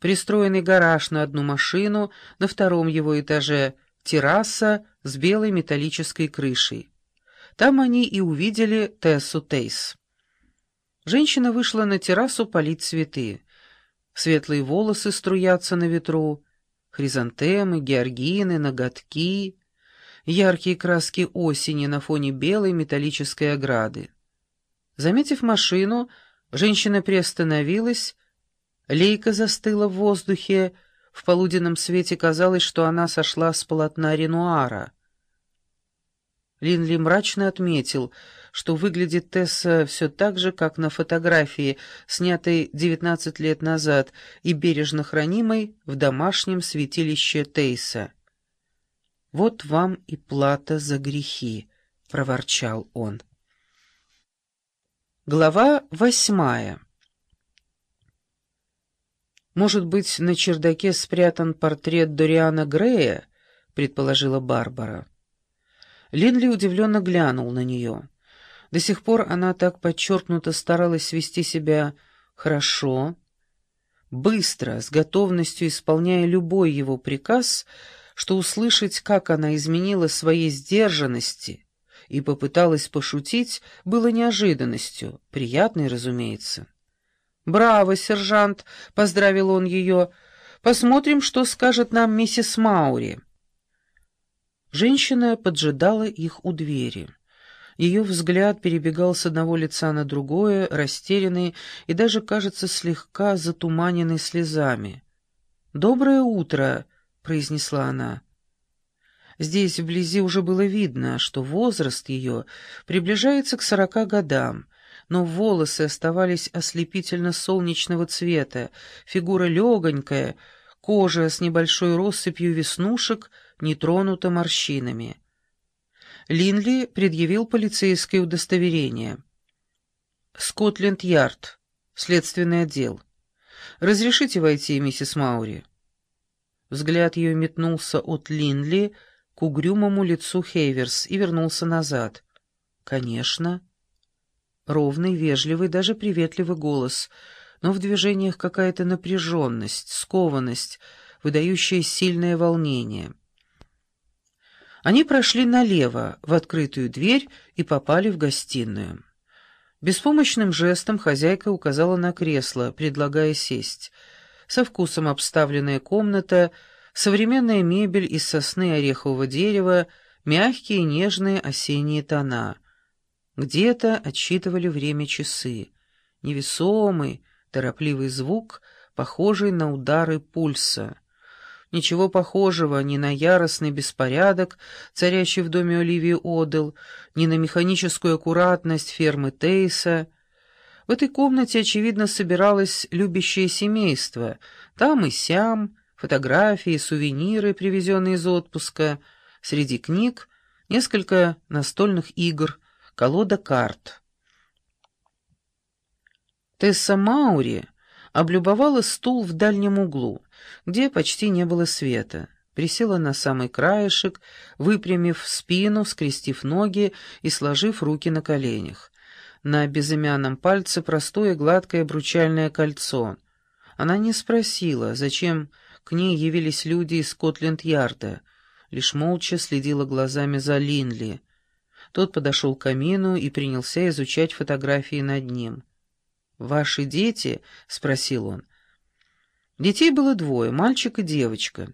пристроенный гараж на одну машину, на втором его этаже терраса с белой металлической крышей. Там они и увидели Тессу Тейс. Женщина вышла на террасу полить цветы. Светлые волосы струятся на ветру, хризантемы, георгины, ноготки, яркие краски осени на фоне белой металлической ограды. Заметив машину, женщина приостановилась, лейка застыла в воздухе, в полуденном свете казалось, что она сошла с полотна Ренуара. Линли мрачно отметил, что выглядит Тесса все так же, как на фотографии, снятой 19 лет назад и бережно хранимой в домашнем святилище Тейса. «Вот вам и плата за грехи», — проворчал он. Глава восьмая «Может быть, на чердаке спрятан портрет Дориана Грея?» — предположила Барбара. Линли удивленно глянул на нее. До сих пор она так подчеркнуто старалась вести себя хорошо, быстро, с готовностью исполняя любой его приказ, что услышать, как она изменила своей сдержанности и попыталась пошутить, было неожиданностью, приятной, разумеется. «Браво, сержант!» — поздравил он ее. «Посмотрим, что скажет нам миссис Маури». Женщина поджидала их у двери. Ее взгляд перебегал с одного лица на другое, растерянный и даже, кажется, слегка затуманенный слезами. «Доброе утро!» — произнесла она. Здесь вблизи уже было видно, что возраст ее приближается к сорока годам, но волосы оставались ослепительно солнечного цвета, фигура легонькая, кожа с небольшой россыпью веснушек — не тронута морщинами. Линли предъявил полицейское удостоверение. «Скотленд-Ярд, следственный отдел. Разрешите войти, миссис Маури?» Взгляд ее метнулся от Линли к угрюмому лицу Хейверс и вернулся назад. «Конечно». Ровный, вежливый, даже приветливый голос, но в движениях какая-то напряженность, скованность, выдающая сильное волнение. Они прошли налево, в открытую дверь, и попали в гостиную. Беспомощным жестом хозяйка указала на кресло, предлагая сесть. Со вкусом обставленная комната, современная мебель из сосны орехового дерева, мягкие нежные осенние тона. Где-то отсчитывали время часы. Невесомый, торопливый звук, похожий на удары пульса. Ничего похожего ни на яростный беспорядок, царящий в доме Оливии Одел, ни на механическую аккуратность фермы Тейса. В этой комнате, очевидно, собиралось любящее семейство. Там и сям, фотографии, сувениры, привезенные из отпуска. Среди книг несколько настольных игр, колода карт. Тесса Маури облюбовала стул в дальнем углу, где почти не было света, присела на самый краешек, выпрямив спину, скрестив ноги и сложив руки на коленях. На безымянном пальце простое гладкое обручальное кольцо. Она не спросила, зачем к ней явились люди из Скотленд-Ярда, лишь молча следила глазами за Линли. Тот подошел к камину и принялся изучать фотографии над ним. «Ваши дети?» — спросил он. Детей было двое, мальчик и девочка.